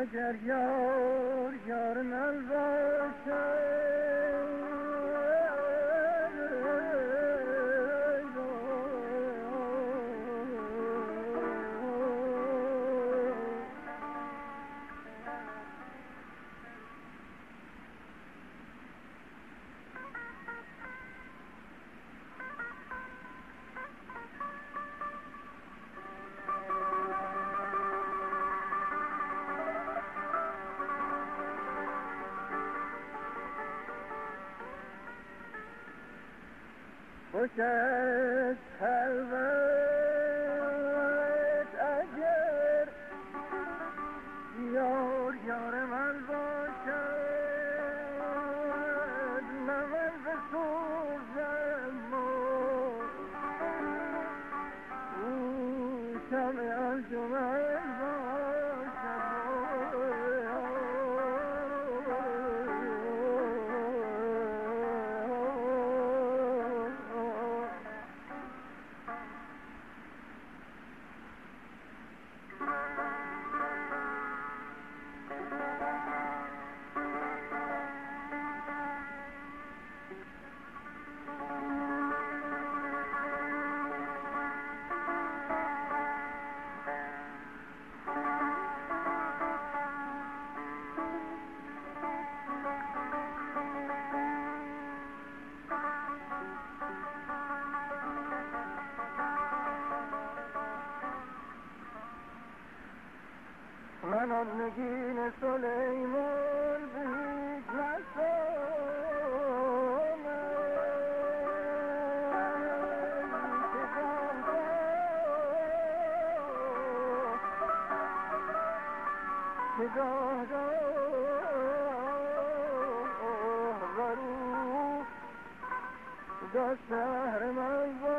اگر یار یار من Okay. شهر من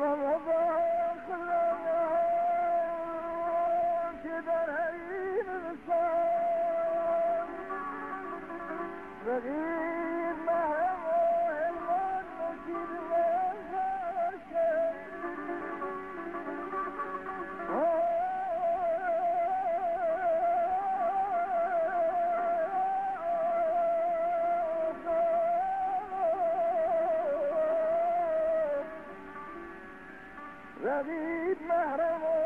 Mama. زدی مهرمو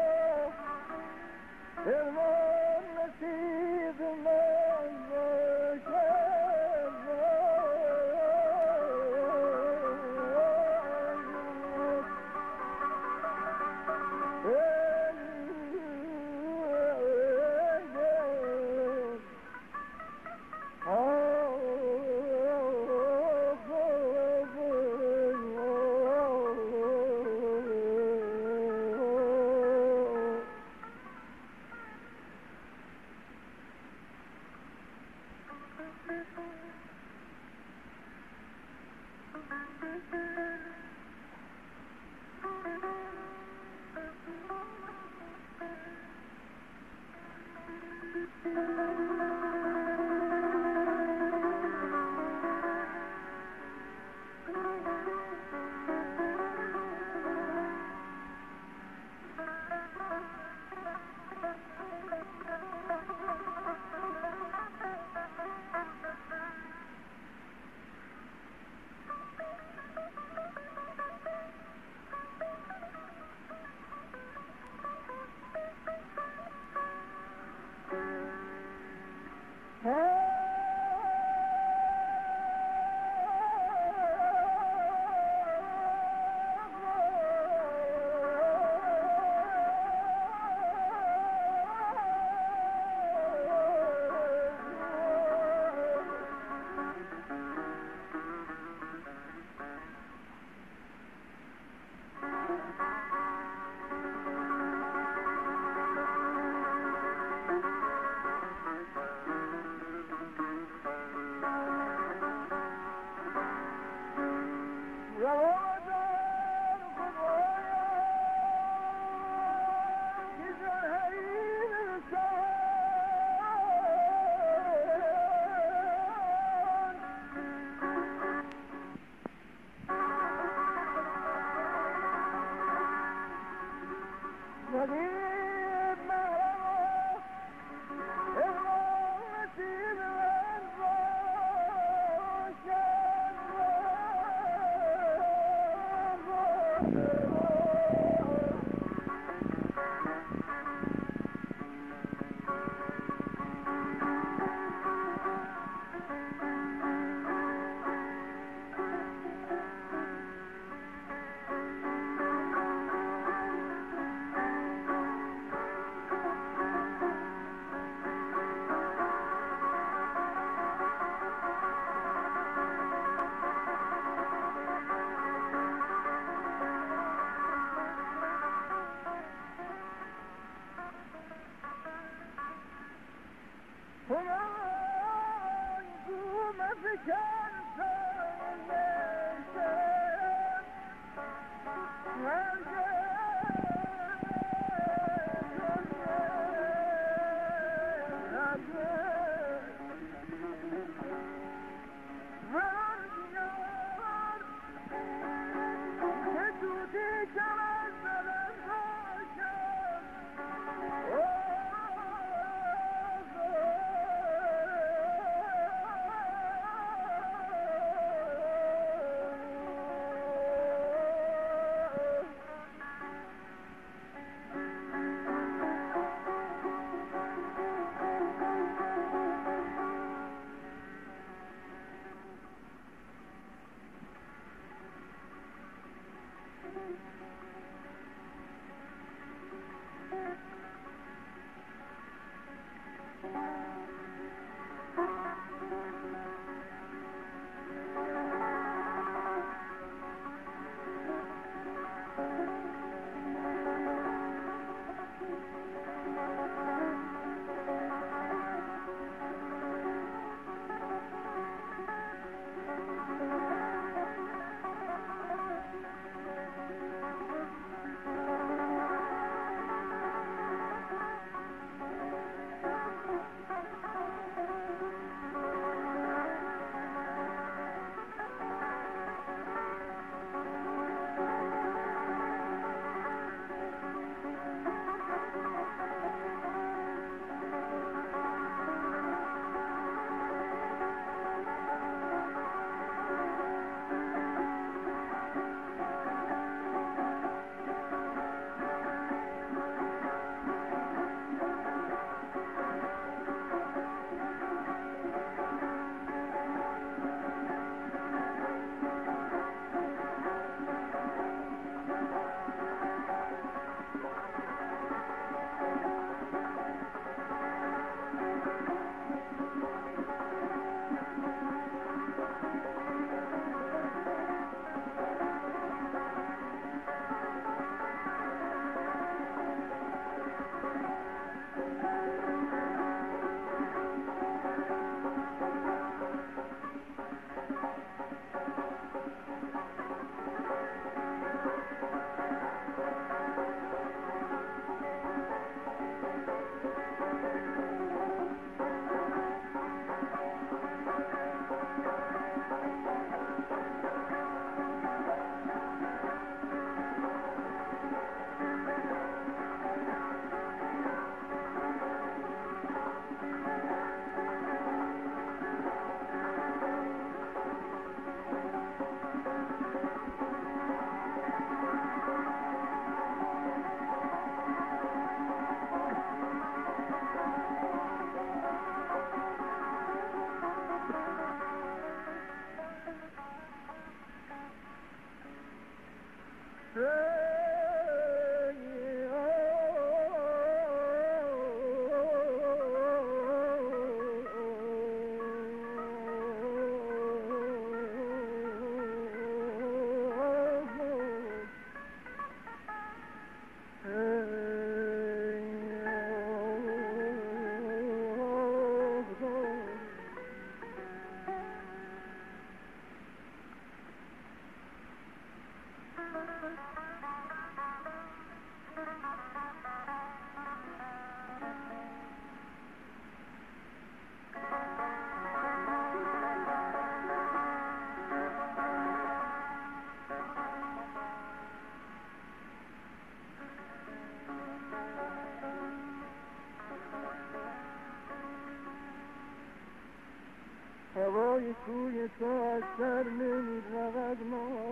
سر نمی رود ما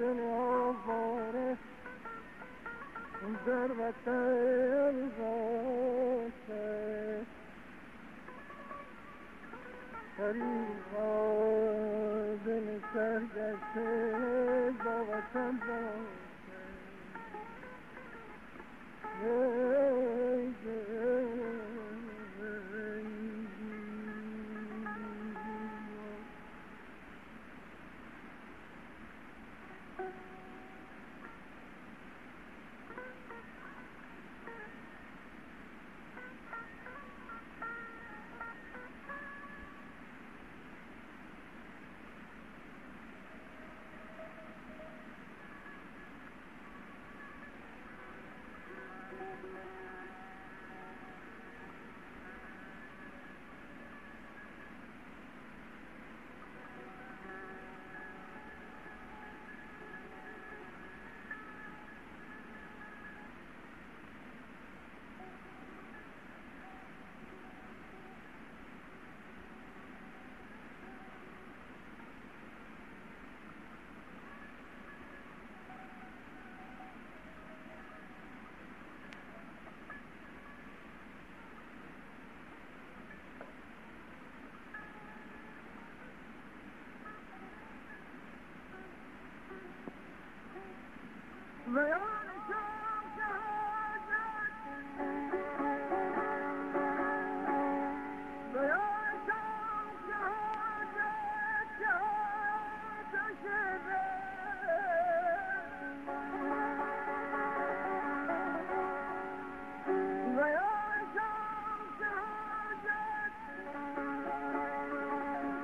دوباره ضربت الباشه طریقا دل سرگشته با وطن باشه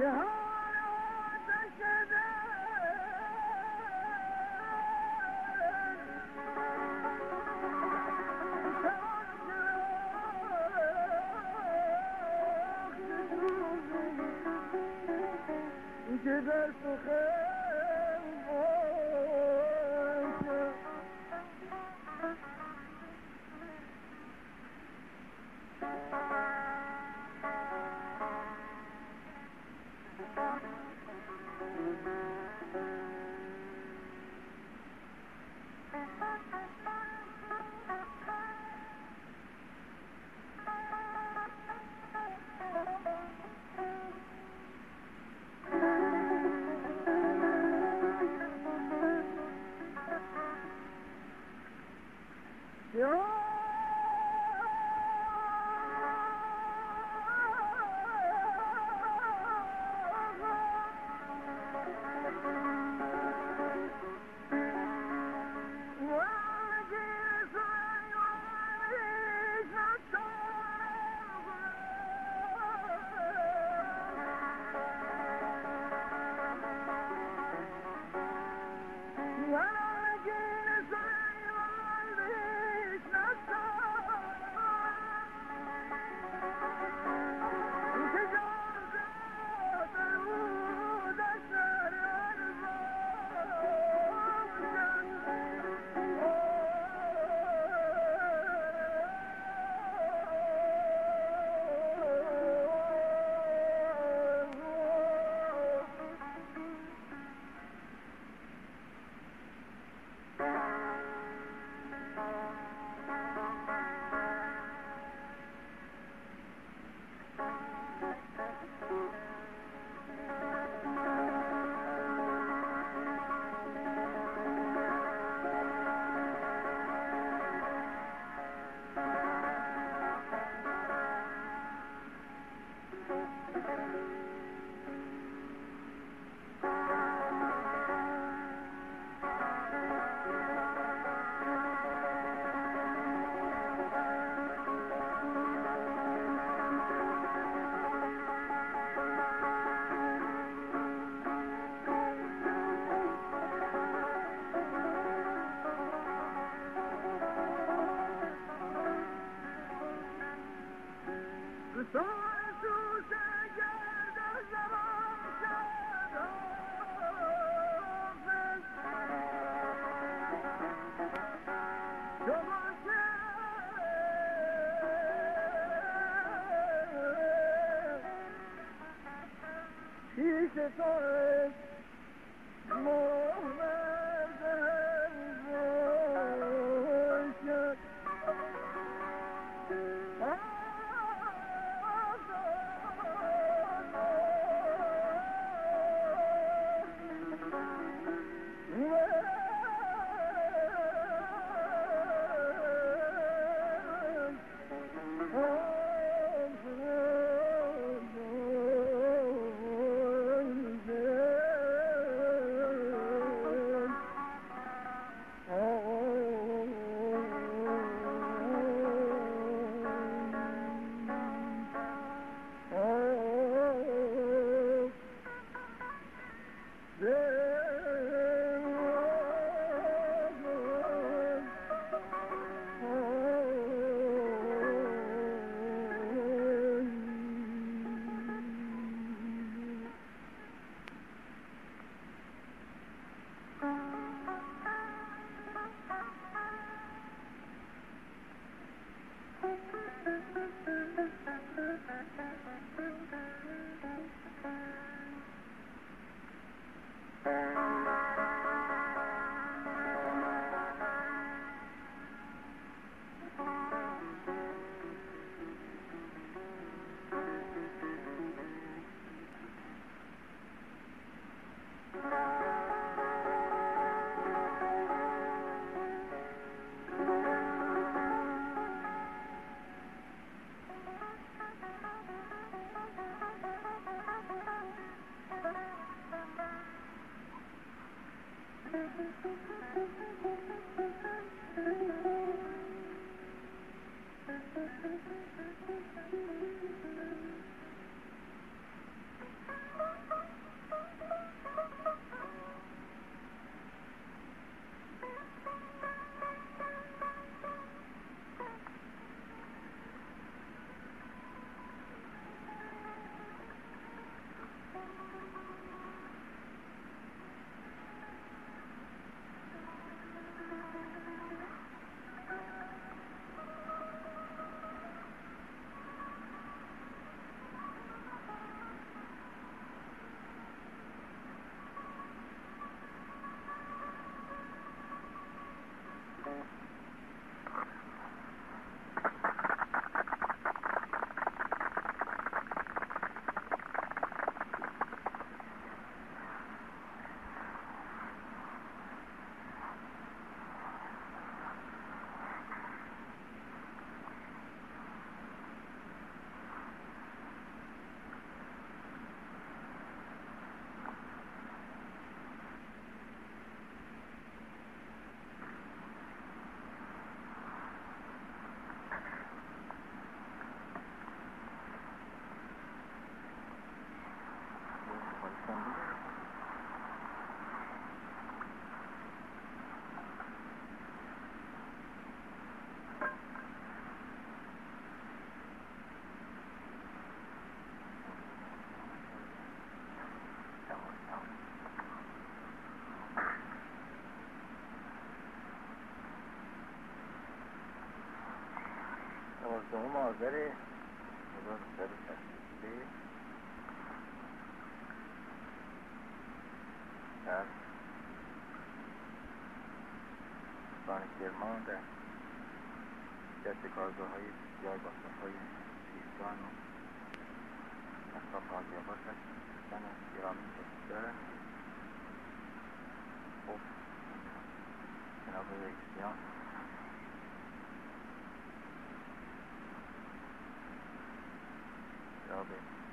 که Minnesota 19 آذر 1963 در استان کرمان در جست کارگاه های بسیار با های سیستان و اصلا قاضی آباد هستن گرامی دارن خب جناب رئیسیان جناب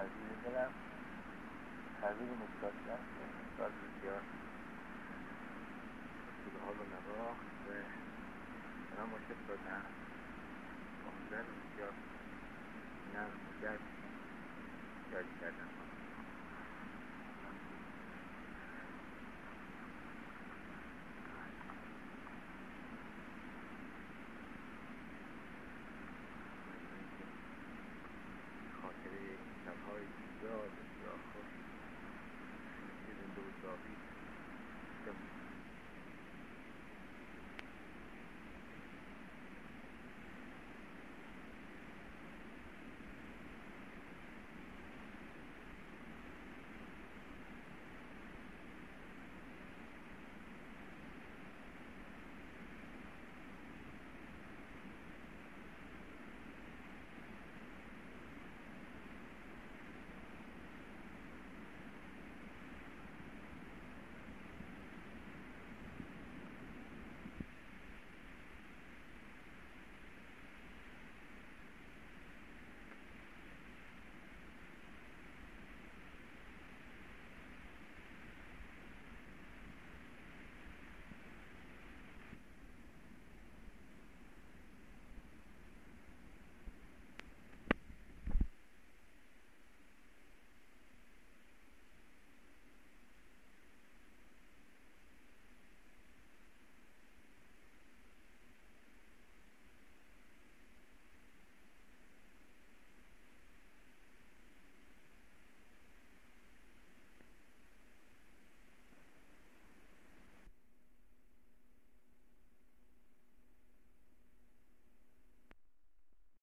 عزیز دلم تغییر مثبت کرد مثبت بسیار به حال و نواخت و اونا مشکل دادن منظر بسیار نرم و گرد جاری کردن